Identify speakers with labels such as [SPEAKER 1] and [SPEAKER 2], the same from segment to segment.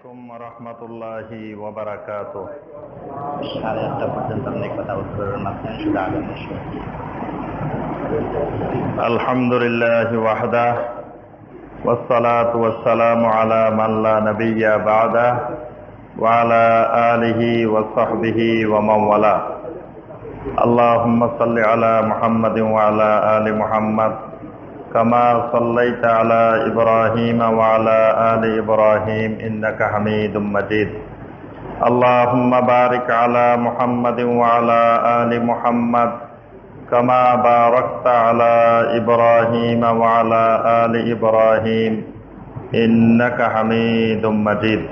[SPEAKER 1] আলাইকুম রহমতুল্লাহি ওবরাকাত
[SPEAKER 2] সাড়ে আটটা পর্যন্ত আপনি কথা উত্তরের মাধ্যমে শুধু আগামী
[SPEAKER 1] আলহামদুলিল্লাহ ওয়াহদা والصلاة والسلام على من لا نبي بعده وعلى آله وصحبه ومن والاه اللهم صل على محمد وعلى آل محمد كما صليت على إبراهيم وعلى آل إبراهيم إنك حميد مجيد اللهم بارك على محمد وعلى آل محمد كما باركت على إبراهيم وعلى آل إبراهيم إنك حميد مجيد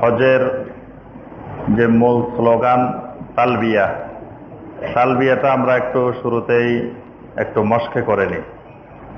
[SPEAKER 1] হজের যে মূল স্লোগান তালবিয়া তালবিয়াটা আমরা একটু শুরুতেই একটু মস্কে করে নিই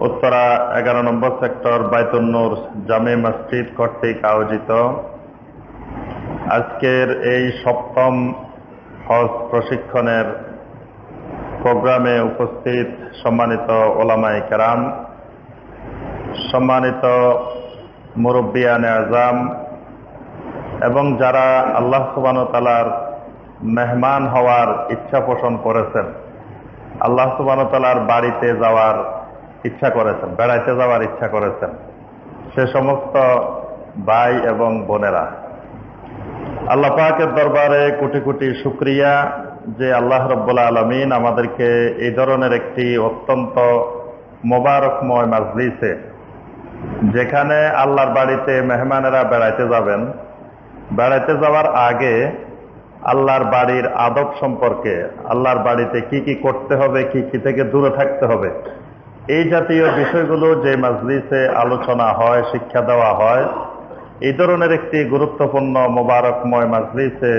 [SPEAKER 1] উত্তরা এগারো নম্বর সেক্টর বাইতুন্নুর জামে মসজিদ কর্তৃক আয়োজিত। আজকের এই সপ্তম হজ প্রশিক্ষণের প্রোগ্রামে উপস্থিত সম্মানিত ওলামাই কেরাম, সম্মানিত মুরব্বিয়ান আজাম এবং যারা আল্লাহ সুবান তালার মেহমান হওয়ার ইচ্ছা পোষণ করেছেন, আল্লাহ সুবান তালার বাড়িতে যাওয়ার ইচ্ছা করেছেন, বেড়াইতে যাওয়ার ইচ্ছা করেছেন। সে সমস্ত ভাই এবং বোনেরা, আল্লাহ পাকের দরবারে কোটি কোটি শুক্রিয়া যে আল্লাহ রব্বুল্লা আলমিন আমাদেরকে এই ধরনের একটি অত্যন্ত মোবারকময় মাজলিসে, যেখানে আল্লাহর বাড়িতে মেহমানেরা বেড়াইতে যাবেন। বেড়াইতে যাওয়ার আগে আল্লাহর বাড়ির আদব সম্পর্কে, আল্লাহর বাড়িতে কি কি করতে হবে, কি কি থেকে দূরে থাকতে হবে এই জাতীয় বিষয়গুলো যে মাজলিসে আলোচনা হয়, শিক্ষা দেওয়া হয়, এই ধরনের একটি গুরুত্বপূর্ণ, মোবারকময় মাজলিসে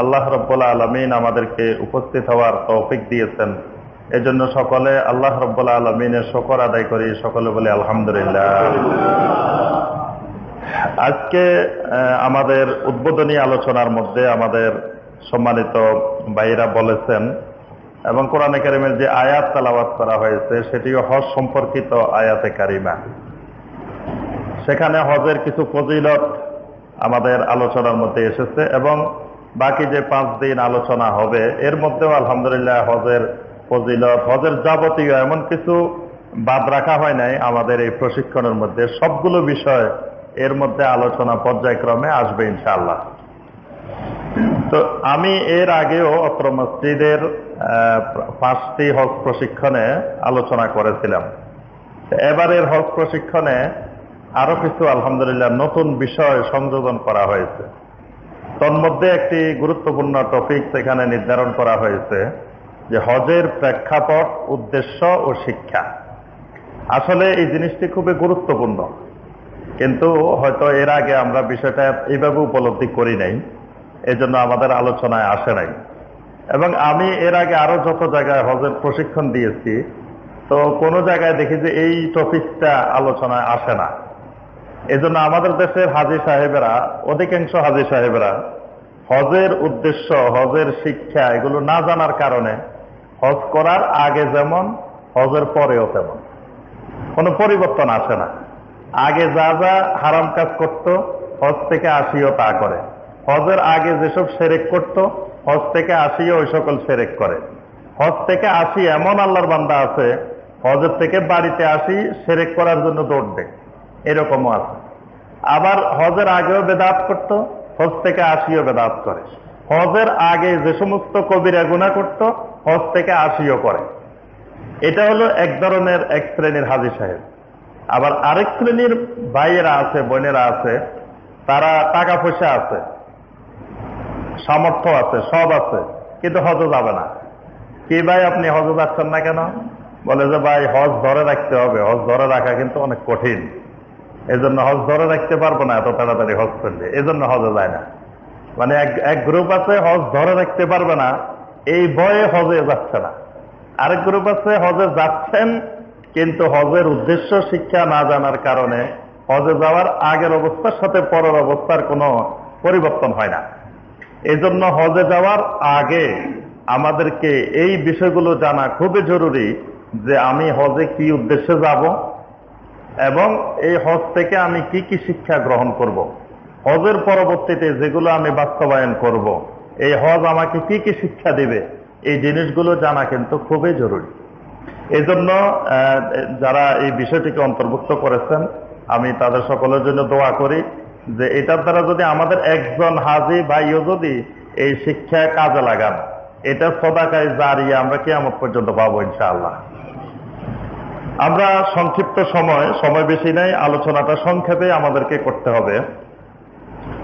[SPEAKER 1] আল্লাহ রব্বুল্লা আলমিন আমাদেরকে উপস্থিত হওয়ার তৌফিক দিয়েছেন। এজন্য সকলে আল্লাহ রব্বুল্লা আলমিনের শকর আদায় করি, সকলে বলে আলহামদুলিল্লাহ। আজকে আমাদের উদ্বোধনী আলোচনার মধ্যে আমাদের সম্মানিত ভাইরা বলেছেন এবং কোরআনে কারিমের যে আয়াত তালাবাত করা হয়েছে, সেটিও হজ সম্পর্কিত আয়াতে কারিমা। সেখানে হজের কিছু ফজিলত আমাদের আলোচনার মধ্যে এসেছে এবং বাকি যে পাঁচ দিন আলোচনা হবে, এর মধ্যেও আলহামদুলিল্লাহ হজের ফজিলত, হজের যাবতীয় এমন কিছু বাদ রাখা হয় নাই আমাদের এই প্রশিক্ষণের মধ্যে। সবগুলো বিষয় এর মধ্যে আলোচনা পর্যায়ক্রমে আসবে ইনশাআল্লাহ। তো আমি এর আগেও অত্র মসজিদের পাঁচটি হজ প্রশিক্ষণে আলোচনা করেছিলাম। এবারের হজ প্রশিক্ষণে আরও কিছু, আলহামদুলিল্লাহ, নতুন বিষয় সংযোজন করা হয়েছে। তন্মধ্যে একটি গুরুত্বপূর্ণ টপিক সেখানে নির্ধারণ করা হয়েছে, যে হজের প্রেক্ষাপট, উদ্দেশ্য ও শিক্ষা। আসলে এই জিনিসটি খুবই গুরুত্বপূর্ণ। কিন্তু হয়তো এর আগে আমরা বিষয়টা এইভাবে উপলব্ধি করি নাই, এজন্য আমাদের আলোচনায় আসে নাই। এবং আমি এর আগে আরও যত জায়গায় হজের প্রশিক্ষণ দিয়েছি, তো কোনো জায়গায় দেখি যে এই টপিকটা আলোচনায় আসে না। এজন্য আমাদের দেশের হাজি সাহেবেরা, অধিকাংশ হাজি সাহেবেরা হজের উদ্দেশ্য, হজের শিক্ষা এগুলো না জানার কারণে হজ করার আগে যেমন, হজের পরেও তেমন। কোনো পরিবর্তন আসে না। আগে যা যা হারাম কাজ করত, হজ থেকে আসিও তা করে। হজের আগে যেসব সেরেক করত হজ থেকে আসিও ওই সকল সেরেক করে। হজ থেকে আসি এমন আল্লাহর বান্দা আছে, হজের থেকে বাড়িতে আসি, সেরেক করার জন্য দৌড় দেয়। এরকমও আছে। আবার হজের আগেও বেদাত করত, হজ থেকে আসিও বেদাত করে। হজের আগে যে সমস্ত কবিরা গুণা করত, হজ থেকে আসিও করে। এটা হলো এক ধরনের, এক শ্রেণির হাজি সাহেব। আবার আরেক শ্রেণির ভাইয়েরা আছে, বোনেরা আছে, তারা টাকা পয়সা আছে। সামর্থ্য আছে, সব আছে, কিন্তু হজ যাবে না। কি ভাই আপনি হজ যাচ্ছেন না কেন? বলে যে ভাই, হজ ধরে রাখতে হবে। হজ ধরে রাখা কিন্তু অনেক কঠিন। এজন্য হজ ধরে রাখতে পারব না এত তাড়াতাড়ি হজ করলে। এজন্য হজে যায় না। মানে এক এক গ্রুপ আছে, হজ ধরে রাখতে পারবে না। এই ভয়ে হজে যাচ্ছে না। আরেক গ্রুপ আছে, হজে যাচ্ছেন, কিন্তু হজের উদ্দেশ্য শিক্ষা না জানার কারণে হজে যাওয়ার আগের অবস্থার সাথে পরের অবস্থার কোনো পরিবর্তন হয় না। এজন্য হজে যাওয়ার আগে আমাদেরকে এই বিষয়গুলো জানা খুবই জরুরি যে আমি হজে কি উদ্দেশ্যে যাব এবং এই হজ থেকে আমি কি কি শিক্ষা গ্রহণ করব। হজের পরবর্তীতে যেগুলো আমি বাস্তবায়ন করব। এই হজ আমাকে কি কি শিক্ষা দিবে, এই জিনিসগুলো জানা কিন্তু খুবই জরুরি এই জন্য যারা এই বিষয়টিকে অন্তর্ভুক্ত করেছেন, আমি তাদের সকলের জন্য দোয়া করি যে এটার দ্বারা যদি আমাদের একজন হাজি ভাইও যদি এই শিক্ষায় কাজে লাগান, এটা সদাকায় জারিয়ে আমরা কেমন পর্যন্ত পাবো ইনশাআল্লাহ। আমরা সংক্ষিপ্ত সময় সময় বেশি নেই, আলোচনাটা সংক্ষেপে আমাদেরকে করতে হবে।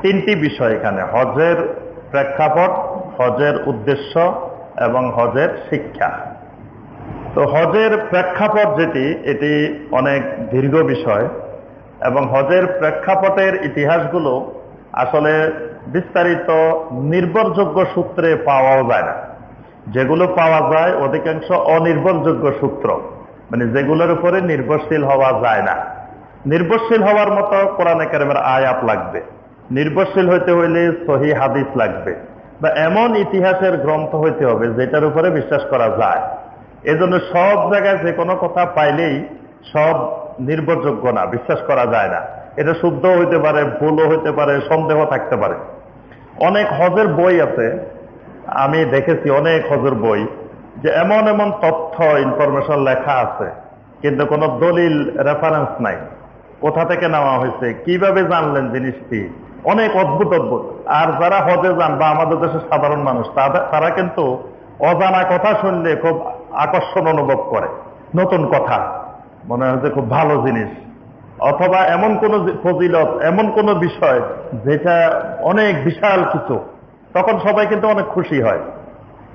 [SPEAKER 1] তিনটি বিষয় এখানে, হজের প্রেক্ষাপট, হজের উদ্দেশ্য এবং হজের শিক্ষা। তো হজের প্রেক্ষাপট যেটি, এটি অনেক দীর্ঘ বিষয়। এবং হজের প্রেক্ষাপটের ইতিহাসগুলো আসলে বিস্তারিত নির্ভরযোগ্য সূত্রে পাওয়াও যায় না। যেগুলো পাওয়া যায় অধিকাংশ অনির্ভরযোগ্য সূত্র। মানে যেগুলোর উপরে নির্ভরশীল হওয়া যায় না। নির্ভরশীল হওয়ার মতো কোরআন একাডেমের আয়াত লাগবে। নির্ভরশীল হইতে হইলে সহি হাদিস লাগবে। বা এমন ইতিহাসের গ্রন্থ হইতে হবে যেটার উপরে বিশ্বাস করা যায়। এজন্য সব জায়গায় যে কোনো কথা পাইলেই সব নির্ভরযোগ্য না, বিশ্বাস করা যায় না। এটা শুদ্ধ হইতে পারে, ভুলও হইতে পারে, সন্দেহ থাকতে পারে। অনেক হজের বই আছে, আমি দেখেছি অনেক হজের বই, যে এমন এমন তথ্য ইনফরমেশন লেখা আছে, কিন্তু কোনো দলিল রেফারেন্স নাই। কোথা থেকে নেওয়া হয়েছে, কীভাবে জানলেন জিনিসটি? অনেক অদ্ভুত অদ্ভুত। আর যারা হজে যান বা আমাদের দেশের সাধারণ মানুষ তারা কিন্তু অজানা কথা শুনলে খুব আকর্ষণ অনুভব করে। নতুন কথা। মনে যে খুব ভালো জিনিস। অথবা এমন কোন ফজিলত, এমন কোন বিষয় যেটা অনেক বিশাল কিছু, তখন সবাই কিন্তু অনেক খুশি হয়।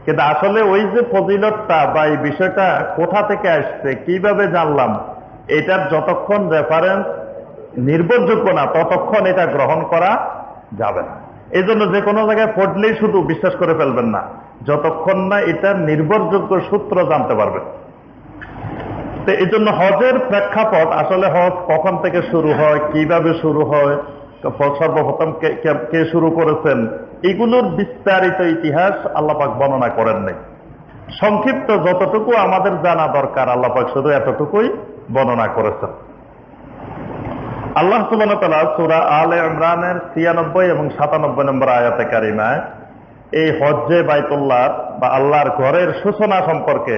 [SPEAKER 1] কিন্তু আসলে ওই যে ফজিলতটা বা এই বিষয়টা কোথা থেকে আসছে, কীভাবে জানলাম, এটার যতক্ষণ রেফারেন্স নির্ভরযোগ্য না, ততক্ষণ এটা গ্রহণ করা যাবে না। এই জন্য যে কোনো জায়গায় পড়লেই শুধু বিশ্বাস করে ফেলবেন না, যতক্ষণ না এটার নির্ভরযোগ্য সূত্র জানতে পারবেন। তো এই জন্য হজের প্রেক্ষাপট আসলে হজ কখন থেকে শুরু হয়, কীভাবে শুরু হয় সর্বপ্রথম কে শুরু করেছেন, এগুলোর বিস্তারিত ইতিহাস আল্লাপাক বর্ণনা করেন নাই। সংক্ষিপ্ত যতটুকু আমাদের জানা দরকার আল্লাপাক শুধু এতটুকুই বর্ণনা করেছেন। আল্লাহ সুবান সুরা আলে ইমরানের ছিয়ানব্বই এবং সাতানব্বই নম্বর আয়াতে কারিমায় এই হজ্জে বাইতুল্লাহ বা আল্লাহর ঘরের সূচনা সম্পর্কে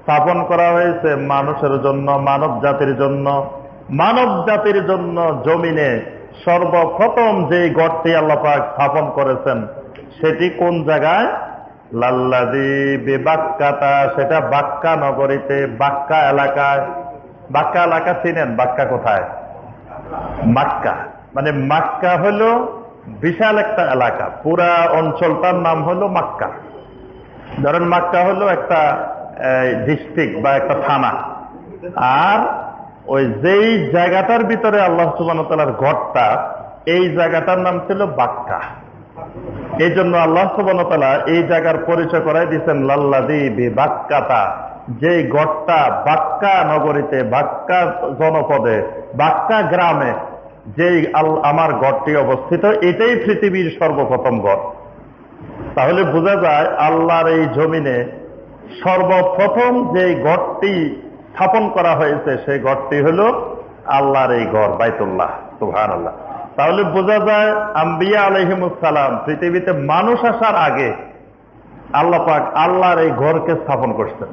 [SPEAKER 1] স্থাপন করা হয়েছে মানুষের জন্য, মানব জাতির জন্য। মানব জাতির জন্য জমিনে সর্বপ্রথম যে গড়টি আল্লাপাক স্থাপন করেছেন, সেটি কোন জায়গায়? লাল্লাদি বেবাক্কাতা, সেটা বাক্কা নগরীতে, বাক্কা এলাকায়। বাক্কা এলাকা চিনেন? বাক্কা কোথায়? মাক্কা। মানে মাক্কা হলো বিশাল একটা এলাকা, পুরা অঞ্চলটার নাম হলো মাক্কা। ধরেন মাক্কা হলো একটা ডিস্ট্রিক্ট বা একটা থানা। আর ওই যেই জায়গাটার ভিতরে আল্লাহ সুবানতালার ঘরটা, এই জায়গাটার নাম ছিল বাক্কা। এই জন্য আল্লাহ সুবানতালা এই জায়গার পরিচয় করাই দিচ্ছেন লাল্লাদি বি বাক্কাতা যে গড়টা বাক্কা নগরীতে, বাক্কা জনপদে, বাক্কা গ্রামে, যেই আমার গড়টি অবস্থিত, এটাই পৃথিবীর সর্বপ্রথম গড় তাহলে বোঝা যায় আল্লাহর এই জমিনে সর্বপ্রথম যে গড়টি স্থাপন করা হয়েছে, সেই গড়টি হল আল্লাহর এই গড় বাইতুল্লাহ সুহান আল্লাহ তাহলে বোঝা যায় আম্বিয়া আলহিমুসালাম পৃথিবীতে মানুষ আসার আগে আল্লাহ পাক আল্লাহর এই ঘরকে স্থাপন করছেন।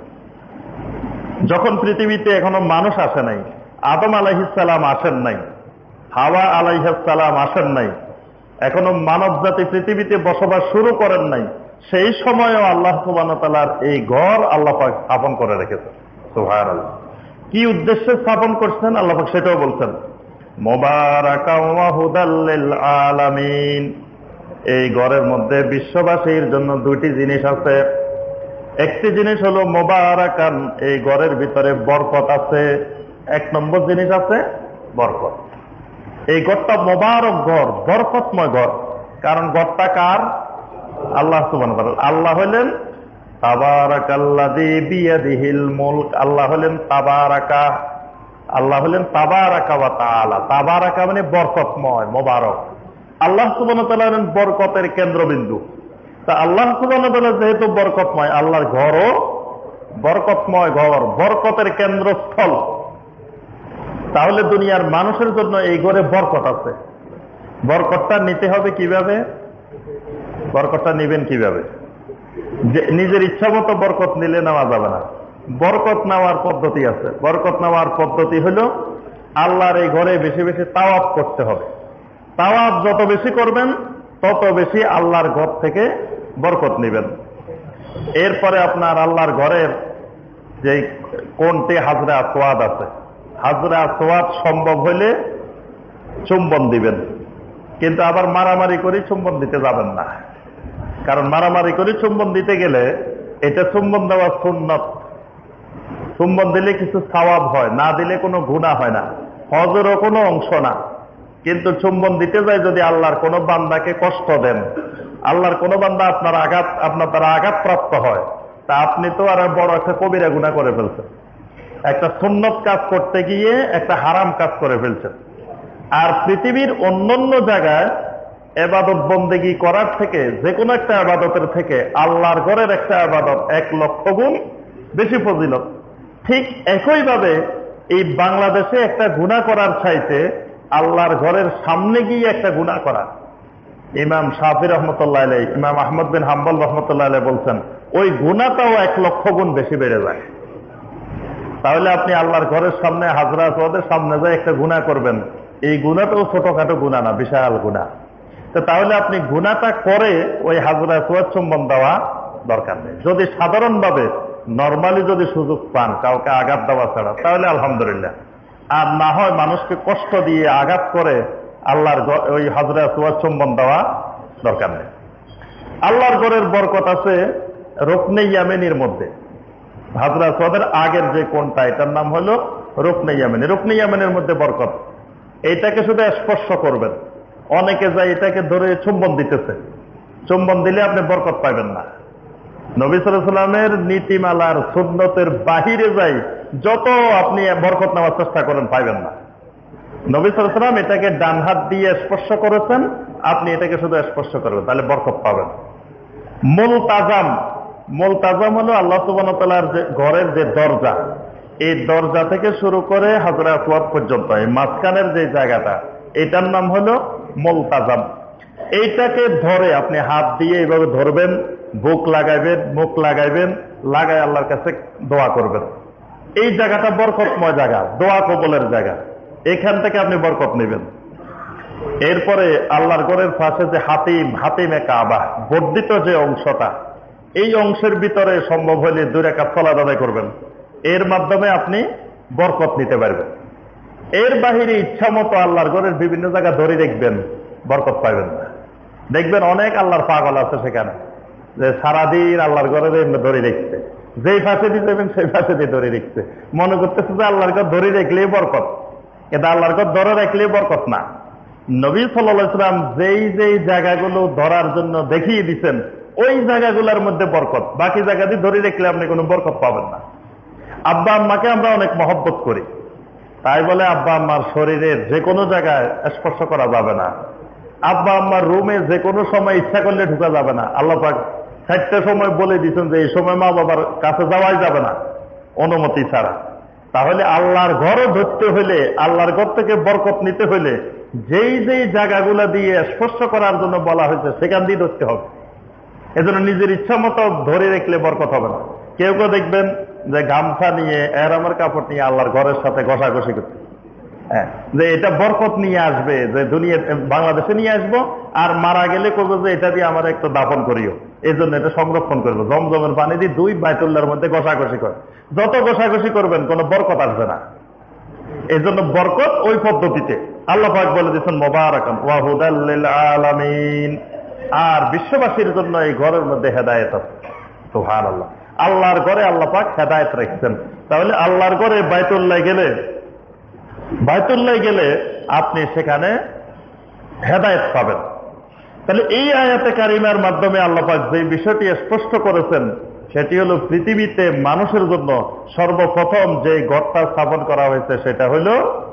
[SPEAKER 1] যখন পৃথিবীতে এখনও মানুষ আসে নাই, আদম আলাইহিসাল্লাম আসেন নাই, হাওয়া আলাইহাসাল্লাম আসেন নাই এখনও মানব জাতি পৃথিবীতে বসবাস শুরু করেন নাই, সেই সময়ও আল্লাহ সুবানতালার এই ঘর আল্লাহ পাক স্থাপন করে রেখেছেন। সুহার আল্লাহ কি উদ্দেশ্যে স্থাপন করছেন? আল্লাহ পাক সেটাও বলছেন আলামিন। এই ঘরের মধ্যে বিশ্ববাসীর জন্য দুইটি জিনিস আছে। একটি জিনিস হলো মোবারাকান, এই ঘরের ভিতরে বরকত আছে। এক নম্বর জিনিস আছে বরকত। এই ঘরটা মোবারক ঘর, বরকতময় ঘর। কারণ ঘরটা কার? আল্লাহ সুবান আল্লাহ হলেন আল্লাহ হলেন তাবারাকা। আল্লাহ হলেন তাবারাকা বা তালা তাবারাকা মানে বরকতময়, মোবারক। আল্লাহ সুবান হলেন বরকতের কেন্দ্রবিন্দু। তা আল্লাহ সুবান যেহেতু বরকতময়, আল্লাহর ঘরও বরকতময় ঘর, বরকতের কেন্দ্রস্থল। তাহলে দুনিয়ার মানুষের জন্য এই ঘরে বরকত আছে। বরকতটা নিতে হবে কীভাবে? বরকতটা নিবেন কীভাবে? নিজের ইচ্ছা মতো বরকত নিলে নেওয়া যাবে না। বরকত নেওয়ার পদ্ধতি আছে। বরকত নেওয়ার পদ্ধতি হলো আল্লাহর এই ঘরে বেশি বেশি তাওয়াব করতে হবে। তাওয়াব যত বেশি করবেন, তত বেশি আল্লাহর ঘর থেকে বরকত নিবেন। এরপরে আপনার আল্লাহর ঘরের যে কোনটি হাজরা, সোয়াদ আছে হাজরা সোয়াদ সম্ভব হলে চুম্বন দিবেন। কিন্তু আবার মারামারি করে চুম্বন দিতে যাবেন না। কারণ মারামারি করে চুম্বন দিতে গেলে এটা চুম্বন দেওয়া সুন্নত। চুম্বন দিলে কিছু সওয়াব হয়, না দিলে কোনো গুণা হয় না। হজেরও কোনো অংশ না। কিন্তু চুম্বন দিতে যায় যদি আল্লাহর কোনো বান্দাকে কষ্ট দেন। আল্লাহর কোনো বান্দা আপনার আঘাত, আপনার দ্বারা আঘাত প্রাপ্ত হয়। তা আপনি তো আর বড় একটা কবিরা গুণা করে ফেলছেন। একটা সুন্নত কাজ করতে গিয়ে একটা হারাম কাজ করে ফেলছেন আর পৃথিবীর অন্যান্য জায়গায় এবাদত বন্দেগি করার থেকে, যে কোনো একটা আবাদতের থেকে আল্লাহর ঘরের একটা আবাদত এক লক্ষ গুণ বেশি ফজিলত। ঠিক একইভাবে এই বাংলাদেশে একটা গুণা করার চাইতে আল্লাহর ঘরের সামনে গিয়ে একটা গুণা করা। ইমাম শাহি রহমতুল্লাহ আলাই ইমাম আহমদ বিন হাম্বল রহমতুল্লাহ আলাই বলছেন, ওই গুণাটাও এক লক্ষ গুণ বেশি বেড়ে যায়। তাহলে আপনি আল্লাহর ঘরের সামনে হাজরা সোয়াদের সামনে যায় একটা গুণা করবেন। এই গুণাটাও ছোটখাটো গুণা না, বিশাল গুণা তো তাহলে আপনি গুণাটা করে ওই হাজরা সোয়াদ চুম্বন দেওয়া দরকার নেই। যদি সাধারণভাবে নর্মালি যদি সুযোগ পান, কাউকে আঘাত দেওয়া ছাড়া, তাহলে আলহামদুলিল্লাহ। আর না হয় মানুষকে কষ্ট দিয়ে আঘাত করে আল্লাহর ওই হাজরা সোয়াদ চুম্বন দেওয়া দরকার নেই। আল্লাহর ঘরের বরকত আছে রোকনে ইয়ামেনির মধ্যে। হাজরা সোয়াদের আগের যে কোনটা, এটার নাম হলো রুকনে ইয়ামেনি। রুকনে ইয়ামেনের মধ্যে বরকত। এইটাকে শুধু স্পর্শ করবেন। অনেকে যায় এটাকে ধরে চুম্বন দিতেছে। চুম্বন দিলে আপনি বরকত পাবেন না। নবী সালামের নীতিমালার সুন্নতের বাহিরে যাই যত আপনি বরকত নেওয়ার চেষ্টা করেন, পাইবেন না। নবী সালাম এটাকে ডান হাত দিয়ে স্পর্শ করেছেন, আপনি এটাকে শুধু স্পর্শ করবেন, তাহলে বরকত পাবেন। মূল তাজাম মূল তাজাম হলো আল্লাহ সুবানতালার যে ঘরের যে দরজা, এই দরজা থেকে শুরু করে হাজরা আসওয়াদ পর্যন্ত, এই মাঝখানের যে জায়গাটা, এটার নাম হলো মোলতাজাম এইটাকে ধরে আপনি হাত দিয়ে এইভাবে ধরবেন, বুক লাগাইবেন, মুখ লাগাইবেন লাগাই আল্লাহর কাছে দোয়া করবেন। এই জায়গাটা বরকতময় জায়গা, দোয়া কবলের জায়গা। এখান থেকে আপনি বরকত নেবেন। এরপরে আল্লাহর ঘরের পাশে যে হাতিম, হাতিমে কাবা, বর্ধিত যে অংশটা এই অংশের ভিতরে সম্ভব হলে দুই রেখা ফলা আদায় করবেন। এর মাধ্যমে আপনি বরকত নিতে পারবেন। এর বাহিরে ইচ্ছা মতো আল্লাহর ঘরের বিভিন্ন জায়গা ধরে দেখবেন, বরকত পাইবেন না। দেখবেন অনেক আল্লাহর পাগল আছে সেখানে, যে সারাদিন আল্লাহর ঘরে ধরে দেখছে। যেই ফাঁসে দিয়ে সেই ফাঁসে দিয়ে ধরে দেখছে। মনে করতেছে যে আল্লাহর ঘর ধরে দেখলেই বরকত। কিন্তু আল্লাহর ঘর ধরে রাখলেই বরকত না। নবী সাল্লাম যেই যেই জায়গাগুলো ধরার জন্য দেখিয়ে দিচ্ছেন ওই জায়গাগুলোর মধ্যে বরকত। বাকি জায়গা দিয়ে ধরে রেখলে আপনি কোনো বরকত পাবেন না। আব্বা আম্মাকে আমরা অনেক মহব্বত করি। তাই বলে আব্বা আম্মার শরীরের যে কোনো জায়গায় স্পর্শ করা যাবে না। আব্বা আম্মার রুমে যে কোনো সময় ইচ্ছা করলে ঢুকা যাবে না। আল্লাহ পাক চারটে সময় বলে দিচ্ছেন যে, এই সময় মা বাবার কাছে যাওয়াই যাবে না অনুমতি ছাড়া। তাহলে আল্লাহর ঘরও ধরতে হইলে আল্লাহর ঘর থেকে বরকত নিতে হইলে যেই যেই জায়গাগুলো দিয়ে স্পর্শ করার জন্য বলা হয়েছে, সেখান দিয়ে ধরতে হবে। এজন্য নিজের ইচ্ছা মতো ধরে রাখলে বরকত হবে না। কেউ কেউ দেখবেন যে গামছা নিয়ে, এরামের কাপড় নিয়ে আল্লাহর ঘরের সাথে ঘষাঘষি করতে হ্যাঁ যে এটা বরকত নিয়ে আসবে, যে দুনিয়া, বাংলাদেশে নিয়ে আসব, আর মারা গেলে করব যে এটা দিয়ে আমার একটু দাপন করিও। এই জন্য এটা সংরক্ষণ করব। জমজমের পানি দিয়ে দুই বাইতুল্লার মধ্যে ঘষাঘষি করে। যত ঘষাঘষি করবেন, কোনো বরকত আসবে না। এই জন্য বরকত ওই পদ্ধতিতে। আল্লাহ বলে দিচ্ছেন মোবারকান ওয়াহুদাল্লিল আলামিন। আর বিশ্ববাসীর জন্য এই ঘরের মধ্যে হেদায়ত আছে। সুহান আল্লাহ আল্লাহর ঘরে আল্লাহ পাক হেদায়ত রাখছেন। তাহলে আল্লাহর ঘরে বাইতুল্লাহ গেলে বাইতুল্লাহ গেলে আপনি সেখানে হেদায়ত পাবেন। তাহলে এই আয়াতে কারিমার মাধ্যমে আল্লাপাক যে বিষয়টি স্পষ্ট করেছেন, সেটি হলো পৃথিবীতে মানুষের জন্য সর্বপ্রথম যে ঘরটা স্থাপন করা হয়েছে, সেটা হলো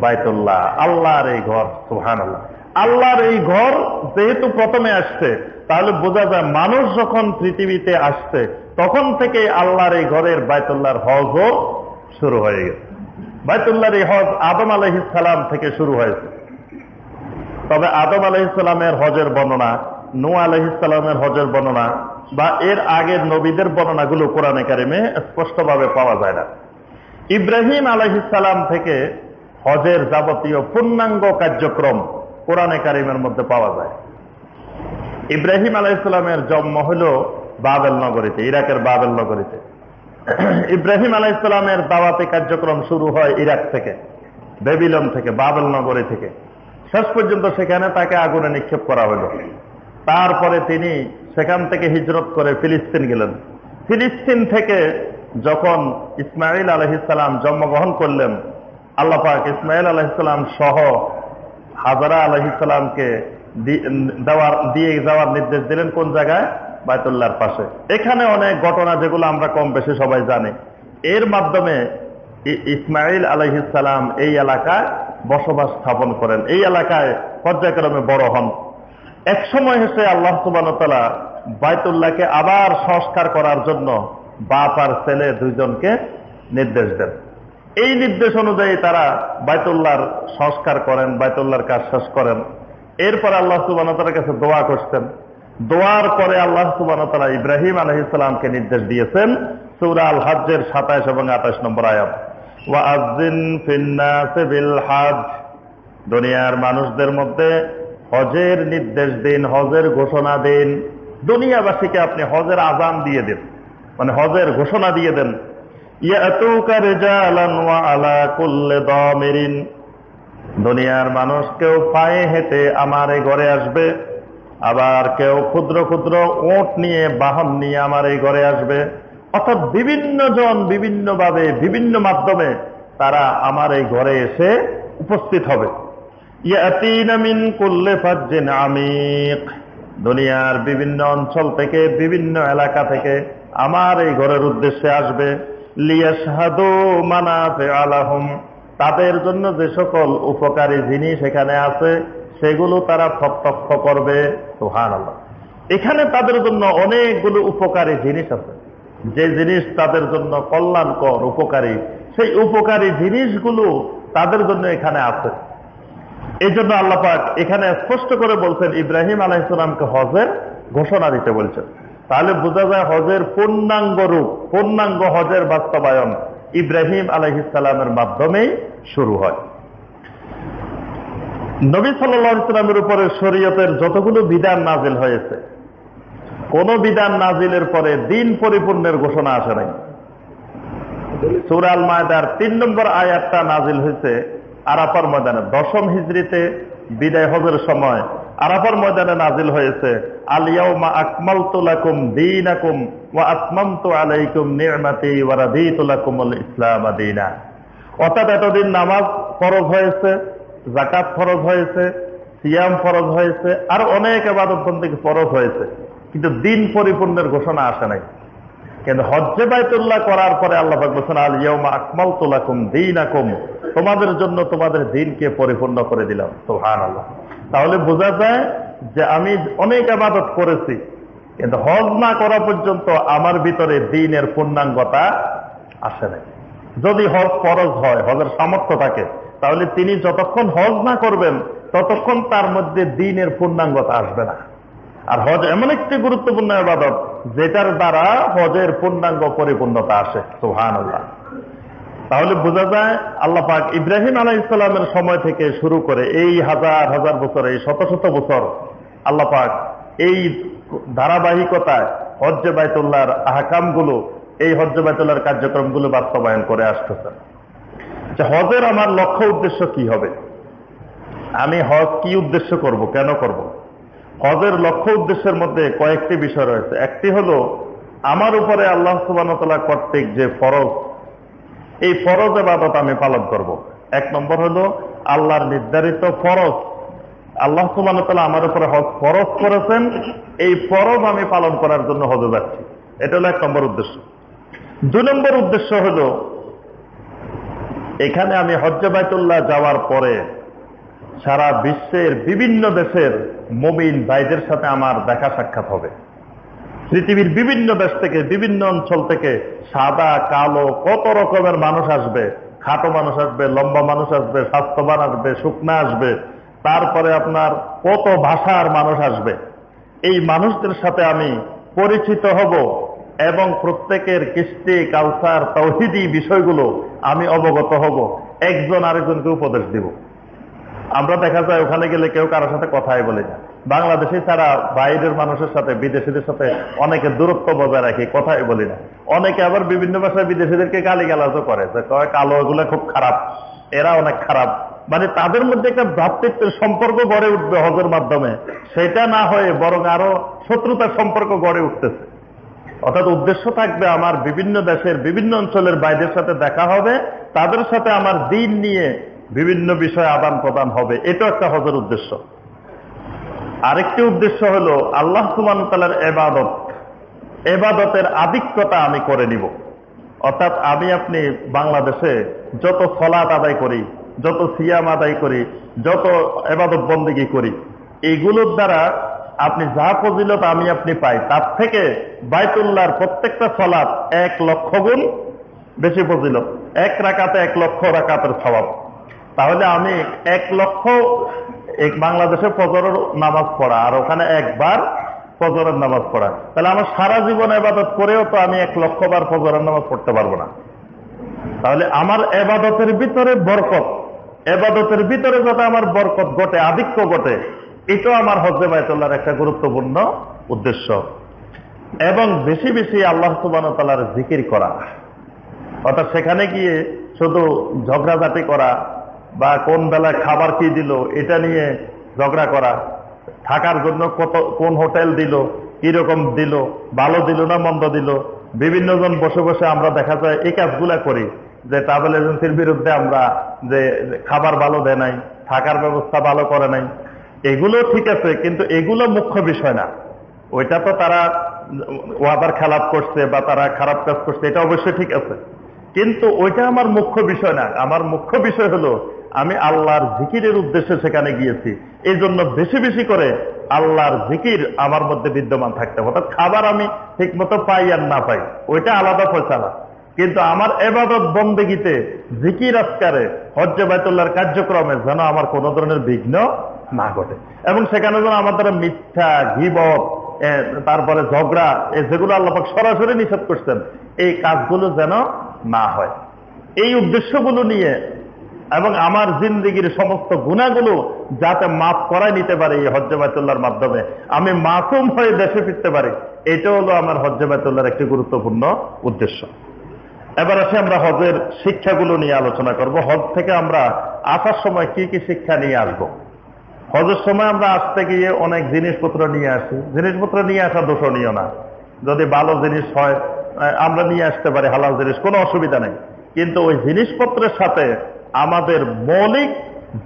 [SPEAKER 1] বাইতুল্লাহ, আল্লাহর এই ঘর সুহান আল্লাহ আল্লাহর এই ঘর যেহেতু প্রথমে আসছে, তাহলে বোঝা যায় মানুষ যখন পৃথিবীতে আসছে, তখন থেকে আল্লাহর এই ঘরের বাইতুল্লাহর হজও শুরু হয়ে গেছে। বাইতুল্লাহর এই হজ আদম আলহিসাম থেকে শুরু হয়েছে। তবে আদম আলহিসামের হজের বর্ণনা নু আলহিসামের হজের বর্ণনা, বা এর আগের নবীদের বর্ণনাগুলো কোরআনে কারিমে স্পষ্টভাবে পাওয়া যায় না। ইব্রাহিম আলহিসাম থেকে হজের যাবতীয় পূর্ণাঙ্গ কার্যক্রম কোরআনে কারিমের মধ্যে পাওয়া যায়। ইব্রাহিম আলাইসালামের জন্ম হল বাবেল নগরীতে, ইরাকের বাবেল নগরীতে। ইব্রাহিম আলাইসালামের দাওয়াতি কার্যক্রম শুরু হয় ইরাক থেকে, বেবিলন থেকে, বাবেল নগরী থেকে। শেষ পর্যন্ত সেখানে তাকে আগুনে নিক্ষেপ করা হলো। তারপরে তিনি সেখান থেকে হিজরত করে ফিলিস্তিন গেলেন। ফিলিস্তিন থেকে যখন ইসমাইল আলহিসাল্লাম জন্মগ্রহণ করলেন আল্লাপাক ইসমাইল আলহিসাল্লাম সহ হাজারা আলহিসাল্লামকে দেওয়ার, দিয়ে যাওয়ার নির্দেশ দিলেন কোন জায়গায়? বায়তুল্লাহর পাশে। এখানে অনেক ঘটনা যেগুলো আমরা কম বেশি সবাই জানি। এর মাধ্যমে ইসমাইল আলহিসাল্লাম এই এলাকায় বসবাস স্থাপন করেন। এই এলাকায় পর্যায়ক্রমে বড় হন। এক সময় এসে আল্লাহ সুবানতলা বাইতুল্লাহকে আবার সংস্কার করার জন্য বাপ আর ছেলে দুইজনকে নির্দেশ দেন। এই নির্দেশ অনুযায়ী তারা বাইতুল্লাহর সংস্কার করেন, বাইতুল্লাহর কাজ শেষ করেন। এরপর আল্লাহ সুবানতালার কাছে দোয়া করছেন। দোয়ার পরে আল্লাহ সুবানতালা ইব্রাহিম আলহিসামকে নির্দেশ দিয়েছেন সৌরা আল হাজের সাতাইশ এবং আঠাশ নম্বর আয়াত। দুনিয়ার মানুষদের মধ্যে হজের নির্দেশ দিন, হজের ঘোষণা দিন। দুনিয়াবাসীকে আপনি হজের আজান দিয়ে দেন। মানে হজের ঘোষণা দিয়ে দেন। দুনিয়ার মানুষ কেউ পায়ে হেঁটে আমার এই ঘরে আসবে, আবার কেউ ক্ষুদ্র ক্ষুদ্র ওট নিয়ে বাহন নিয়ে আমার এই ঘরে আসবে। অর্থাৎ বিভিন্ন জন বিভিন্ন ভাবে বিভিন্ন মাধ্যমে তারা আমার এই ঘরে এসে উপস্থিত হবে। দুনিয়ার বিভিন্ন অঞ্চল থেকে, বিভিন্ন এলাকা থেকে আমার এই ঘরের উদ্দেশ্যে আসবে। আলাহম তাদের জন্য যে সকল উপকারী জিনিস এখানে আছে, সেগুলো তারা প্রত্যক্ষ করবে। সুহান আল্লাহ এখানে তাদের জন্য অনেকগুলো উপকারী জিনিস আছে। যে জিনিস তাদের জন্য কল্যাণকর, উপকারী, সেই উপকারী জিনিসগুলো তাদের জন্য এখানে আছে। এই জন্য আল্লাপাক এখানে স্পষ্ট করে বলছেন, ইব্রাহিম আলাইসালামকে হজের ঘোষণা দিতে বলছেন। তাহলে বোঝা যায় হজের পূর্ণাঙ্গ রূপ, পূর্ণাঙ্গ হজের বাস্তবায়ন ইব্রাহিম আলহিসাল্লামের মাধ্যমেই শুরু হয়। নবী সাল্লাহ ইসলামের উপরে শরীয়তের যতগুলো বিধান নাজিল হয়েছে, কোন বিধান নাজিলের পরে দিন পরিপূর্ণের ঘোষণা আসে নাই। সুরাল মায়দার তিন নম্বর আয়াতটা নাজিল হয়েছে আরাফার ময়দানে, দশম হিজড়িতে বিদায় হজের সময় আরাফার ময়দানে নাজিল হয়েছে দীনা। নামাজ জাকাত আর অনেক আবাদত থেকে ফরজ হয়েছে। কিন্তু দিন পরিপূর্ণের ঘোষণা আসে নাই। কিন্তু হজ্জে বাইতুল্লাহ করার পরে আল্লাহ বলছেন, আল ইয়মা আকমাল তোলাকুম দিন আকুম তোমাদের জন্য তোমাদের দিনকে পরিপূর্ণ করে দিলাম। সোহান আল্লাহ তাহলে বোঝা যায় যে আমি অনেক আবাদত করেছি, কিন্তু হজ না করা পর্যন্ত আমার ভিতরে দিনের পূর্ণাঙ্গতা আসে নাই। যদি হজ ফরজ হয়, হজের সামর্থ্য থাকে, তাহলে তিনি যতক্ষণ হজ না করবেন, ততক্ষণ তার মধ্যে দিনের পূর্ণাঙ্গতা আসবে না। আর হজ এমন একটি গুরুত্বপূর্ণ আবাদত যেটার দ্বারা হজের পূর্ণাঙ্গ পরিপূর্ণতা আসে সুহান তাহলে বোঝা যায় আল্লাহ পাক ইব্রাহিম আলাহ ইসলামের সময় থেকে শুরু করে এই হাজার হাজার বছর, এই শত শত বছর আল্লাহ পাক এই ধারাবাহিকতায় হজ্জে বাইতুল্লাহর আহকামগুলো, এই হজ্জে বাইতুল্লাহর কার্যক্রমগুলো বাস্তবায়ন করে আসতেছেন। যে হজের আমার লক্ষ্য উদ্দেশ্য কি হবে? আমি হজ কি উদ্দেশ্য করব, কেন করব? হজের লক্ষ্য উদ্দেশ্যের মধ্যে কয়েকটি বিষয় রয়েছে। একটি হলো, আমার উপরে আল্লাহ সুবানতলা কর্তৃক যে ফরজ, এই ফরজ এবাদত আমি পালন করব। এক নম্বর হলো, আল্লাহর নির্ধারিত ফরজ। আল্লাহ সুবানতলা আমার উপরে হজ ফরজ করেছেন, এই ফরজ আমি পালন করার জন্য হজে যাচ্ছি। এটা হলো এক নম্বর উদ্দেশ্য। দুই নম্বর উদ্দেশ্য হলো, এখানে আমি হজ্জে বাইতুল্লাহ যাওয়ার পরে সারা বিশ্বের বিভিন্ন দেশের মমিন ভাইদের সাথে আমার দেখা সাক্ষাৎ হবে। পৃথিবীর বিভিন্ন দেশ থেকে, বিভিন্ন অঞ্চল থেকে সাদা, কালো, কত রকমের মানুষ আসবে। খাটো মানুষ আসবে, লম্বা মানুষ আসবে, স্বাস্থ্যবান আসবে, শুকনা আসবে। তারপরে আপনার কত ভাষার মানুষ আসবে। এই মানুষদের সাথে আমি পরিচিত হব এবং প্রত্যেকের কৃষ্টি, কালচার, তৌহিদি বিষয়গুলো আমি অবগত হব। একজন আরেকজনকে উপদেশ দিব। আমরা দেখা যায় ওখানে গেলে কেউ কারোর সাথে কথাই বলি না। বাংলাদেশে ছাড়া বাইরের মানুষের সাথে, বিদেশিদের সাথে অনেকে দূরত্ব বজায় রাখি, কথাই বলি না। অনেকে আবার বিভিন্ন ভাষায় বিদেশিদেরকে গালি গালাজও করে, যে কয় কালো এগুলো খুব খারাপ এরা অনেক খারাপ। মানে তাদের মধ্যে একটা ভ্রাতৃত্বের সম্পর্ক গড়ে উঠবে হজের মাধ্যমে। সেটা না হয়ে বরং আরও শত্রুতার সম্পর্ক গড়ে উঠতেছে। অর্থাৎ উদ্দেশ্য থাকবে আমার বিভিন্ন দেশের, বিভিন্ন অঞ্চলের বাইরের সাথে দেখা হবে, তাদের সাথে আমার দিন নিয়ে বিভিন্ন বিষয়ে আদান প্রদান হবে। এটা একটা হজের উদ্দেশ্য। আরেকটি উদ্দেশ্য হলো, আল্লাহ সুমানতালার এবাদত এবাদতের আধিক্যতা আমি করে নিব। অর্থাৎ আমি আপনি বাংলাদেশে যত সলাত আদায় করি, যত সিয়াম আদায় করি, যত এবাদত বন্দিগি করি এইগুলোর দ্বারা আপনি যা ফজিলত আমি আপনি পাই, তার থেকে বাইতুল্লাহর প্রত্যেকটা সলাপ এক লক্ষ গুণ বেশি ফজিলত। এক রাকাতে এক লক্ষ রাকাতের স্বভাব তাহলে আমি এক লক্ষ এক বাংলাদেশে ফজরের নামাজ পড়া, আর ওখানে একবার ফজরের নামাজ পড়া। তাহলে আমার সারা জীবন এবাদত করেও তো আমি এক লক্ষ বার ফজরের নামাজ পড়তে পারব না। তাহলে আমার এবাদতের ভিতরে বরকত এবাদতের ভিতরে যাতে আমার বরকত ঘটে, আধিক্য ঘটে, এটাও আমার হজে বায়তুল্লাহর একটা গুরুত্বপূর্ণ উদ্দেশ্য। এবং বেশি বেশি আল্লাহ সুবান জিকির করা। অর্থাৎ সেখানে গিয়ে শুধু ঝগড়াঝাটি করা বা কোন বেলায় খাবার কি দিল, এটা নিয়ে ঝগড়া করা। থাকার জন্য কত, কোন হোটেল দিল, কীরকম দিল, ভালো দিল না মন্দ দিল। বিভিন্ন জন বসে বসে আমরা দেখা যায় এই কাজগুলা করি, যে ট্রাভেল এজেন্সির বিরুদ্ধে আমরা যে খাবার ভালো দেয় নাই, থাকার ব্যবস্থা ভালো করে নাই। এগুলো ঠিক আছে, কিন্তু এগুলো মুখ্য বিষয় না। ওইটা তো তারা ওয়াদার খেলাপ করছে বা তারা খারাপ কাজ করছে, এটা অবশ্যই ঠিক আছে। কিন্তু ওইটা আমার মুখ্য বিষয় না। আমার মুখ্য বিষয় হলো আমি আল্লাহর জিকিরের উদ্দেশ্যে সেখানে গিয়েছি। এই জন্য বেশি বেশি করে আল্লাহর জিকির আমার মধ্যে বিদ্যমান থাকতে হবে। অর্থাৎ খাবার আমি ঠিক মতো পাই আর না পাই, ওইটা আলাদা ফয়সালা। কিন্তু আমার এবাদত বন্দেগিতে জিকির আজকারে হজ্জে বাইতুল্লাহর কার্যক্রমে যেন আমার কোন ধরনের বিঘ্ন না ঘটে। এবং সেখানে যেন আমার দ্বারা মিথ্যা ঘিবত তারপরে ঝগড়া যেগুলো আল্লাপাক সরাসরি নিষেধ করছেন, এই কাজগুলো যেন না হয়। এই উদ্দেশ্যগুলো নিয়ে এবং আমার জিন্দিগির সমস্ত গুণাগুলো যাতে মাফ করাই নিতে পারে এই হজ্জে বাইতুল্লাহর মাধ্যমে। আমি মাসুম হয়ে দেশে ফিরতে পারি। এটা হলো আমার হজ্জে বাইতুল্লাহর একটি গুরুত্বপূর্ণ উদ্দেশ্য। এবার আসে আমরা হজের শিক্ষাগুলো নিয়ে আলোচনা করব। হজ থেকে আমরা আসার সময় কি কি শিক্ষা নিয়ে আসব? হজের সময় আমরা আসতে গিয়ে অনেক জিনিসপত্র নিয়ে আসি। জিনিসপত্র নিয়ে আসা দোষণীয় না। যদি ভালো জিনিস হয় আমরা নিয়ে আসতে পারি, হালাল জিনিস, কোনো অসুবিধা নেই। কিন্তু ওই জিনিসপত্রের সাথে আমাদের মৌলিক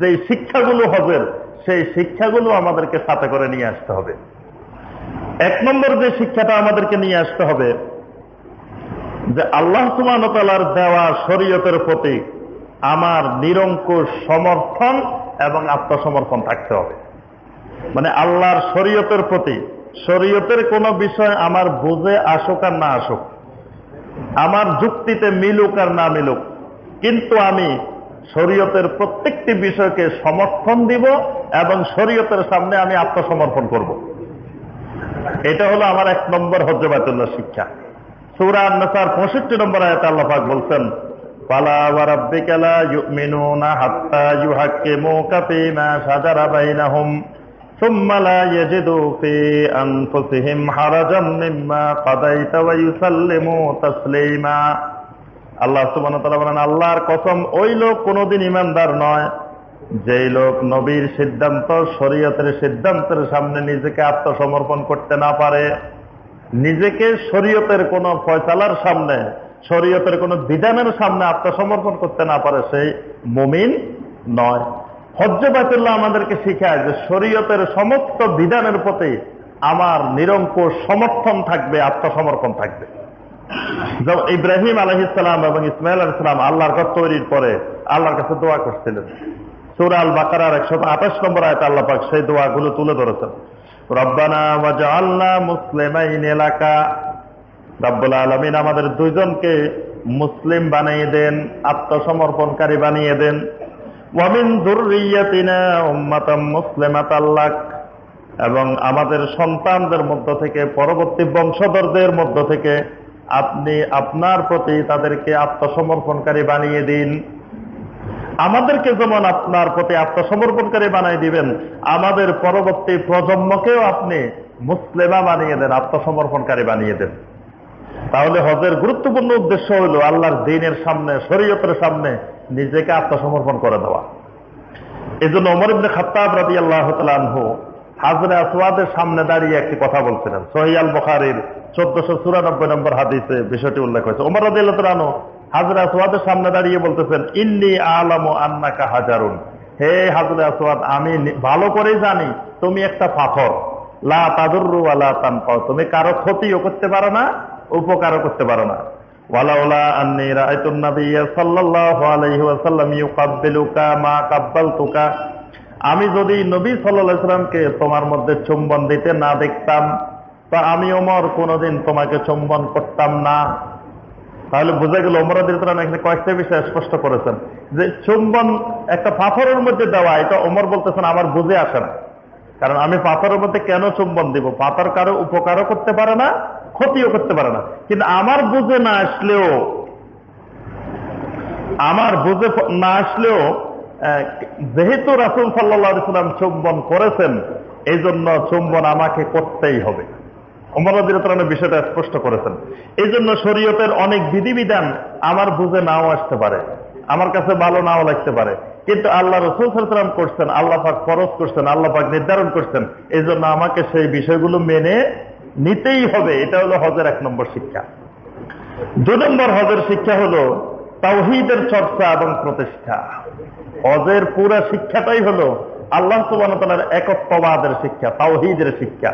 [SPEAKER 1] যে শিক্ষাগুলো হজের সেই শিক্ষাগুলো আমাদেরকে সাথে করে নিয়ে আসতে হবে। এক নম্বর যে শিক্ষাটা আমাদেরকে নিয়ে আসতে হবে, যে আল্লাহ সুমানতালার দেওয়া শরীয়তের প্রতি আমার নিরঙ্কুশ সমর্থন এবং আত্মসমর্পণ থাকতে হবে। মানে আল্লাহর শরীয়তের প্রতি, শরীয়তের কোনো বিষয় আমার বুঝে আসুক আর না আসুক, আমার যুক্তিতে মিলুক আর না মিলুক, কিন্তু আমি শরীয়তের প্রত্যেকটি বিষয়কে সমর্থন দিব এবং শরীয়তের সামনে আমি আত্মসমর্পণ করব। এটা হলো আমার এক নম্বর হজ্জবাতুল্লাহ শিক্ষা সুরা পঁয়ষট্টি নম্বর আয়াত আল্লাহ পাক বলছেন পালা আল্লাহ ওয়া বলেন, আল্লাহর কসম, ওই লোক কোনোদিন ইমানদার নয়। যেই লোক নবীর সিদ্ধান্ত, শরীয়তের সিদ্ধান্তের সামনে নিজেকে আত্মসমর্পণ করতে না পারে, নিজেকে শরীয়তের কোন ফয়সালার সামনে, শরীয়তের কোন বিধানের সামনে আত্মসমর্পণ করতে না পারে সেই মুমিন নয়। হজ্জবাতুল্লাহ আমাদেরকে শিখায় যে শরীয়তের সমস্ত বিধানের প্রতি আমার নিরঙ্কুশ সমর্থন থাকবে, আত্মসমর্পণ থাকবে। ইব্রাহিম আলহিসাম এবং ইসমাইল আলহিসাম আল্লাহর ঘর তৈরির পরে আল্লাহর কাছে দোয়া করছিলেন। সুরাল বাকারার একশো আঠাশ নম্বর আয়ত আল্লাহ পাক সেই দোয়াগুলো তুলে ধরেছেন। রব্বানা ওয়াজআলনা মুসলিমাইন এলাকা রব্বুল আলমিন আমাদের দুইজনকে মুসলিম বানিয়ে দেন, আত্মসমর্পণকারী বানিয়ে দেন। ওয়ামিন দুর্রিয়াতিনা উম্মাতাম মুসলিমাতাল লাক। এবং আমাদের সন্তানদের মধ্য থেকে, পরবর্তী বংশধরদের মধ্য থেকে আপনি আপনার প্রতি তাদেরকে আত্মসমর্পণকারী বানিয়ে দিন। আমাদেরকে যেমন আপনার প্রতি আত্মসমর্পণকারী বানিয়ে দিবেন, আমাদের পরবর্তী প্রজন্মকেও আপনি মুসলিমা বানিয়ে দেন, আত্মসমর্পণকারী বানিয়ে দেন। তাহলে হজের গুরুত্বপূর্ণ উদ্দেশ্য হলো আল্লাহর দিনের সামনে, শরীয়তের সামনে নিজেকে আত্মসমর্পণ করে দেওয়া। এই জন্য অমর ইবনে খাত্তাব রাজি আল্লাহ হাজরে আসওয়াদের সামনে দাঁড়িয়ে একটি কথা বলছিলেন। সহিয়াল বখারির চোদ্দশো চুরানব্বই নম্বর হাদিসে বিষয়টি উল্লেখ হয়েছে। ওমর রাজি আল্লাহ হাজরে আসওয়াদের সামনে দাঁড়িয়ে বলতেছেন, ইন্নি আলামু আন্নাকা হাজারুন। হে হাজরে আসওয়াদ, আমি ভালো করেই জানি তুমি একটা পাথর। লা তাদুরু আলা তুমি কারও ক্ষতিও করতে পারো না, উপকারও করতে পারো না। ওয়ালাউলা আমি যদি নবী আলাইহি সাল্লামকে তোমার মধ্যে চুম্বন দিতে না দেখতাম, তা আমি ওমর কোনোদিন তোমাকে চুম্বন করতাম না। তাহলে বুঝা গেল ওমর রাদিয়াল্লাহু এখানে কয়েকটা বিষয় স্পষ্ট করেছেন। যে চুম্বন একটা পাথরের মধ্যে দেওয়া, এটা ওমর বলতেছেন, আমার বুঝে আসে না। কারণ আমি পাথরের মধ্যে কেন চুম্বন দিব? পাথর কারও উপকারও করতে পারে না, ক্ষতিও করতে পারে না। কিন্তু আমার বুঝে না আসলেও, আমার বুঝে না আসলেও যেহেতু রাসুল সাল্লা সাল্লাম চুম্বন করেছেন এই জন্য চুম্বন আমাকে করতেই হবে। বিষয়টা স্পষ্ট করেছেন। এই জন্য শরীয়তের অনেক বিধিবিধান আমার বুঝে নাও আসতে পারে, আমার কাছে ভালো নাও লাগতে পারে। কিন্তু আল্লাহ রসুল করছেন ফরজ করছেন নির্ধারণ করছেন এই জন্য আমাকে সেই বিষয়গুলো মেনে নিতেই হবে। এটা হলো হজের এক নম্বর শিক্ষা। দুই নম্বর হজের শিক্ষা হলো তাওহিদের চর্চা এবং প্রতিষ্ঠা। হজের পুরো শিক্ষাটাই হলো আল্লাহ সুবাহর একত্ববাদের শিক্ষা, তাওহিদের শিক্ষা।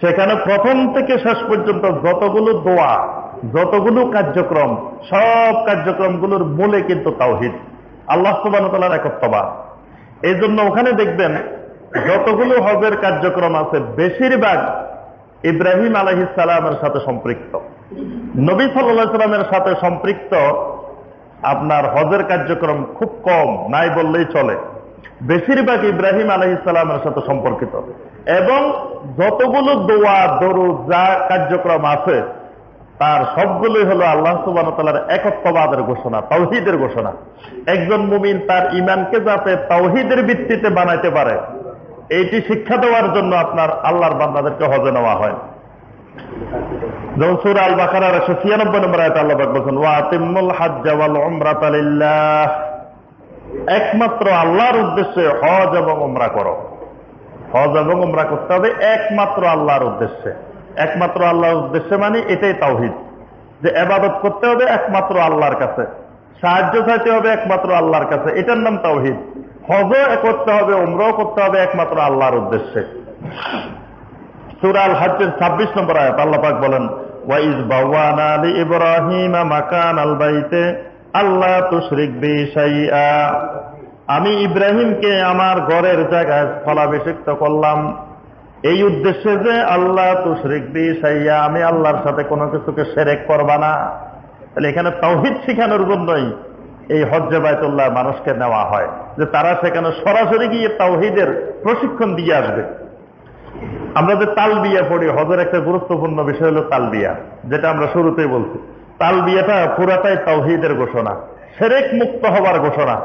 [SPEAKER 1] সেখানে প্রথম থেকে শেষ পর্যন্ত যতগুলো দোয়া, যতগুলো কার্যক্রম, সব কার্যক্রমগুলোর মূলে কিন্তু তাওহিদ, আল্লাহ সুবাহর একত্ববাদ। এই জন্য ওখানে দেখবেন যতগুলো হজের কার্যক্রম আছে, বেশিরভাগ ইব্রাহিম আলহিস সালামের সাথে সম্পৃক্ত। নবী সাল্লাহ সাল্লামের সাথে সম্পৃক্ত আপনার হজের কার্যক্রম খুব কম, নাই বললেই চলে। বেশিরভাগ ইব্রাহিম আলহিসাল্লামের সাথে সম্পর্কিত। এবং যতগুলো দোয়া দরু যা কার্যক্রম আছে, তার সবগুলোই হলো আল্লাহ সুবান তালার একত্ববাদের ঘোষণা, তাওহিদের ঘোষণা। একজন মুমিন তার ইমানকে যাতে তাওহিদের ভিত্তিতে বানাইতে পারে, এইটি শিক্ষা দেওয়ার জন্য আপনার আল্লাহর বান্দাদেরকে হজে নেওয়া হয়। যেমন আল বাকার একশো ছিয়ানব্বই নম্বর আয়তে আল্লাহ বলছেন ওয়া আতিমুল হাজ্জা ওয়াল উমরাতা একমাত্র আল্লাহর উদ্দেশ্যে হজ এবং উমরা করো। হজ এবং উমরা করতে হবে একমাত্র আল্লাহর উদ্দেশ্যে। একমাত্র আল্লাহর উদ্দেশ্যে মানে এটাই তাওহিদ। যে এবাদত করতে হবে একমাত্র আল্লাহর কাছে। সাহায্য চাইতে হবে একমাত্র আল্লাহর কাছে। এটার নাম তাওহিদ। হজও করতে হবে, উমরাও করতে হবে একমাত্র আল্লাহর উদ্দেশ্যে। সুরাল হজ্জের ছাব্বিশ নম্বর আয়াত, আল্লাহ পাক বলেন, ওয়াইজ বাওয়ানা লি ইব্রাহিম মাকান আল বাইতে আল্লাহ তুশরিক বি আমি ইব্রাহিমকে আমার ঘরের জায়গায় স্থলাভিষিক্ত করলাম। এই উদ্দেশ্যে যে আল্লাহ তুশরিক বি আমি আল্লাহর সাথে কোনো কিছুকে সেরেক করবা না। তাহলে এখানে তাওহিদ শিখানোর জন্যই এই হজ্জে বায়তুল্লাহ মানুষকে নেওয়া হয়, যে তারা সেখানে সরাসরি গিয়ে তাওহিদের প্রশিক্ষণ দিয়ে আসবে। আমরা যে তালবিয়া পড়ি, হজের একটা গুরুত্বপূর্ণ বিষয় হলো তালবিয়া, যেটা আমরা শুরুতেই বলছি। তালবিয়াটা পুরাটাই তাওহিদের ঘোষণা সেরেক মুক্ত হবার ঘোষণা।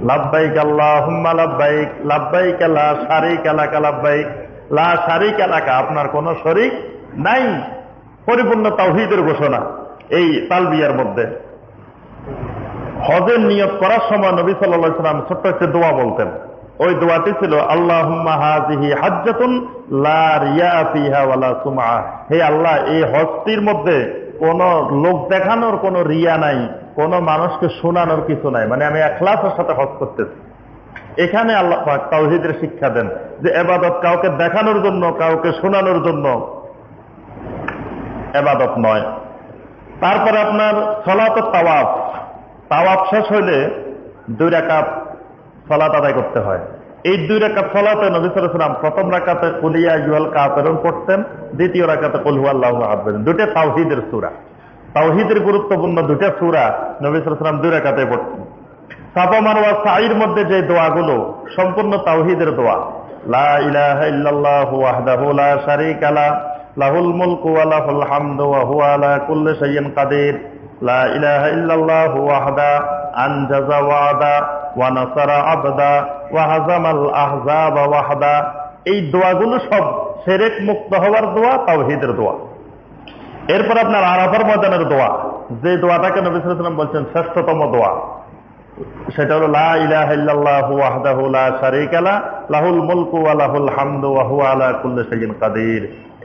[SPEAKER 1] লাভবাইক আল্লাহ হুম্মা লাভবাইক লাভবাইক লা শারিক এলাকা লাভবাইক লা শারিক এলাকা আপনার কোন শরিক নাই। পরিপূর্ণ তাওহিদের ঘোষণা এই তাল তালবিয়ার মধ্যে। হজের নিয়ত করার সময় নবী সাল্লাহ সাল্লাম ছোট্ট একটা দোয়া বলতেন। ওই দোয়াটি ছিল আল্লাহ হে আল্লাহ, এই হজটির মধ্যে কোন লোক দেখানোর কোন রিয়া নাই, কোন মানুষকে শোনানোর কিছু নাই। মানে আমি একলাসের সাথে হজ করতেছি। এখানে আল্লাহ পাক তাওহিদের শিক্ষা দেন যে এবাদত কাউকে দেখানোর জন্য, কাউকে শোনানোর জন্য এবাদত নয়। তারপরে আপনার সলাত তাওয়াফ। তাওয়াফ শেষ হইলে দুই রাকাত সলাত আদায় করতে হয়। এই দুই রাকাত সলাতে নবী সালাম প্রথম রাকাতে কুলিয়া ইউয়াল কাফেরুন পড়তেন, দ্বিতীয় রাকাতে কুলহু আল্লাহ আবেন দুটো তাওহিদের সুরা। তাওহিদের গুরুত্বপূর্ণ দুটা সুরা নবী সালাম দুই রাকাতে পড়তেন। সাফা মারওয়া সাইর মধ্যে যে দোয়াগুলো, সম্পূর্ণ তাওহিদের দোয়া লাহুল মুলকু ওয়া লাহুল হামদু এই দোয়াগুলো সব সেরেক মুক্ত হওয়ার দোয়া, তাওহীদের দোয়া। এরপর আপনার আরাফার ময়দানের দোয়া। যে দোয়াটাকে বলছেন, শ্রেষ্ঠতম দোয়া। সেটা হলো, লা লা লাহুল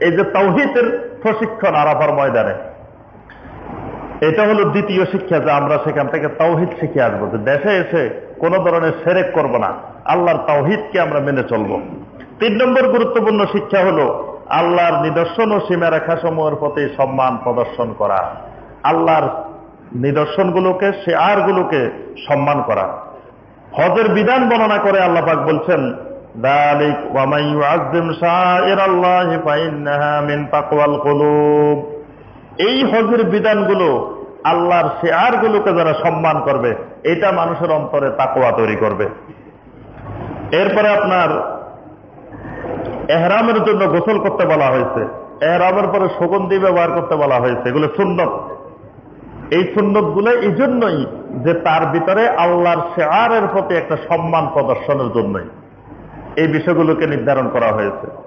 [SPEAKER 1] এই যে প্রশিক্ষণ আরাফার ময়দানে। এটা হলো দ্বিতীয় শিক্ষা যে আমরা সেখান থেকে তাওহিদ শিখে আসব, যে দেশে এসে কোনো ধরনের সেরেক করব না, আল্লাহর তাওহিদকে আমরা মেনে চলব। তিন নম্বর গুরুত্বপূর্ণ শিক্ষা হলো আল্লাহর নিদর্শন ও সীমারেখা সমূহের প্রতি সম্মান প্রদর্শন করা। আল্লাহর নিদর্শনগুলোকে, সে আরগুলোকে সম্মান করা। হজের বিধান বর্ণনা করে আল্লাহাক বলছেন, দালিক ওয়ামাই আজম শাহ এর আল্লাহ এই হজের বিধানগুলো আল্লাহর শেয়ার গুলোকে যারা সম্মান করবে, এটা মানুষের অন্তরে তাকোয়া তৈরি করবে। এরপরে আপনার এহরামের জন্য গোসল করতে বলা হয়েছে। এহরামের পরে সুগন্ধি ব্যবহার করতে বলা হয়েছে। এগুলো সুন্নত। এই সুন্নতগুলো এই জন্যই যে তার ভিতরে আল্লাহর শেয়ারের প্রতি একটা সম্মান প্রদর্শনের জন্যই। এই বিষয়গুলোকে নির্ধারণ করা হয়েছে।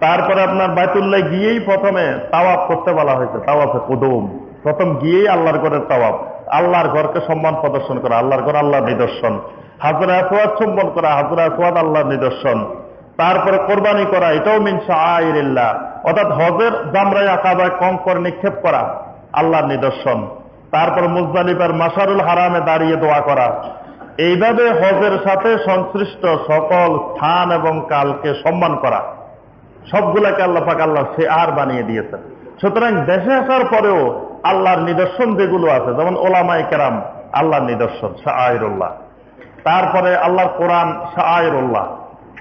[SPEAKER 1] তারপরে আপনার বাইতুল্লাহ গিয়েই প্রথমে তাওয়াফ করতে বলা হয়েছে, তাওয়াফে কুদুম। প্রথম গিয়েই আল্লাহর ঘরের তাওয়াফ। আল্লাহর ঘরকে সম্মান প্রদর্শন করা, আল্লাহর ঘর আল্লাহর নিদর্শন। হাজরা আসোয়াদ চুম্বন করা, হাজরা আসোয়াদ আল্লাহর নিদর্শন। তারপরে কোরবানি করা, এটাও মিনসা আইল্লাহ অর্থাৎ হজের জামরাই আকাবায় করে নিক্ষেপ করা, আল্লাহর নিদর্শন। তারপর মুজদালিফার মাসারুল হারামে দাঁড়িয়ে দোয়া করা। এইভাবে হজের সাথে সংশ্লিষ্ট সকল স্থান এবং কালকে সম্মান করা। সবগুলাকে আল্লাহ পাক আল্লাহ সে আর বানিয়ে দিয়েছেন। সুতরাং দেশে আসার পরেও আল্লাহর নিদর্শন যেগুলো আছে, যেমন ওলামাই কেরাম আল্লাহর নিদর্শন শাহরুল্লাহ তারপরে আল্লাহর কোরআন শাহরুল্লাহ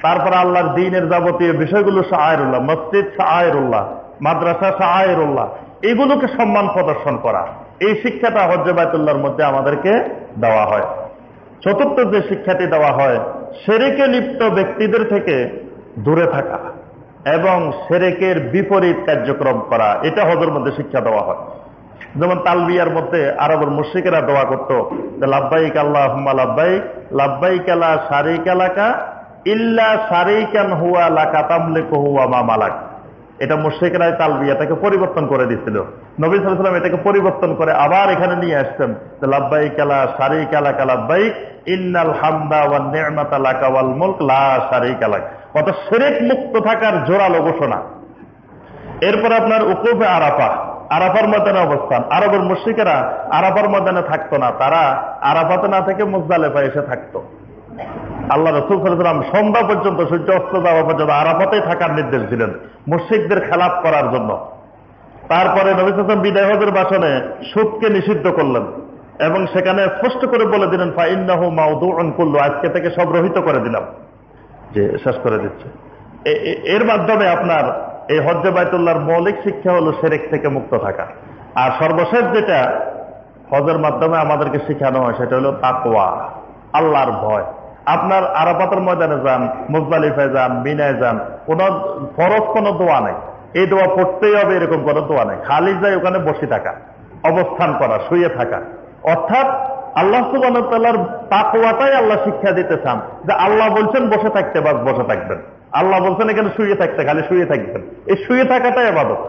[SPEAKER 1] তারপরে আল্লাহর দিনের যাবতীয় বিষয়গুলো শাহরুল্লাহ মসজিদ শাহরুল্লাহ মাদ্রাসা শাহরুল্লাহ এগুলোকে সম্মান প্রদর্শন করা। এই শিক্ষাটা হজ্জবায়তুল্লাহর মধ্যে আমাদেরকে দেওয়া হয়। চতুর্থ যে শিক্ষাটি দেওয়া হয়, সেরেকে লিপ্ত ব্যক্তিদের থেকে দূরে থাকা। এবং সেরেকের বিপরীত কার্যক্রম করা, এটা হজর মধ্যে শিক্ষা দেওয়া হয়। যেমন তালবিয়ার মধ্যে আরবের মুশ্রিকেরা দোয়া করতো লাভবাইক আল্লাহ লাভবাইক লাভবাইক আলা সারিক এলাকা ইল্লা সারিকান হুয়া লাকা তামলিক হুয়া মা এটা মুশ্রিকেরা তালবিয়াটাকে পরিবর্তন করে দিছিল। নবী সাল্লাম এটাকে পরিবর্তন করে আবার এখানে নিয়ে আসছেন যে লাভবাইক আলা শারিক এলাকা লাভবাইক ইন্নাল হামদা ওয়ান নি'মাতা লাকা ওয়াল মুলক, লা শারিক আলাক। কত শিরক মুক্ত থাকার জোরালো ঘোষণা। এরপর আপনার উকুফে আরাফা। আরাফার ময়দানে অবস্থান। আরবের মুশ্রিকেরা আরাফার ময়দানে থাকতো না। তারা আরাফাতে না থেকে মুজদালেফা এসে থাকতো। আল্লাহ রসুল সাল্লাম সন্ধ্যা পর্যন্ত সূর্য, অস্ত যাওয়া পর্যন্ত আরাফাতেই থাকার নির্দেশ দিলেন মুশ্রিকদের খেলাপ করার জন্য। তারপরে নবী সাল্লাম বিদায় বাসনে সুদকে নিষিদ্ধ করলেন এবং সেখানে স্পষ্ট করে বলে দিলেন, ফাইন্নাহু মাউদুউন কুল্লু আজকে থেকে সব রহিত করে দিলাম। যে শেষ করে দিচ্ছে। এর মাধ্যমে আপনার এই হজ্জ বাইতুল্লাহর মৌলিক শিক্ষা হলো সেরেক থেকে মুক্ত থাকা। আর সর্বশেষ যেটা হজের মাধ্যমে আমাদেরকে শেখানো হয়, সেটা হলো তাকোয়া আল্লাহর ভয়। আপনার আরাপাতের ময়দানে যান, মুজদালিফায় যান, মিনায় যান কোন ফরজ কোনো দোয়া নেই। এই দোয়া পড়তেই হবে, এরকম কোনো দোয়া নেই। খালি যাই ওখানে বসে থাকা, অবস্থান করা, শুয়ে থাকা। অর্থাৎ আল্লাহ সুবাহর তাকওয়াটাই আল্লাহ শিক্ষা দিতে চান, যে আল্লাহ বলছেন বসে থাকতে, বাস বসে থাকবেন। আল্লাহ বলছেন এখানে শুয়ে থাকতে, খালি শুয়ে থাকবেন। এই শুয়ে থাকাটাই আবাদত।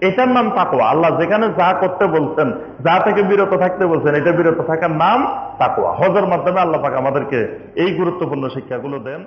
[SPEAKER 1] এটার নাম তাকোয়া আল্লাহ যেখানে যা করতে বলছেন, যা থেকে বিরত থাকতে বলছেন, এটা বিরত থাকার নাম তাকোয়া হজের মাধ্যমে আল্লাহ পাক আমাদেরকে এই গুরুত্বপূর্ণ শিক্ষাগুলো দেন।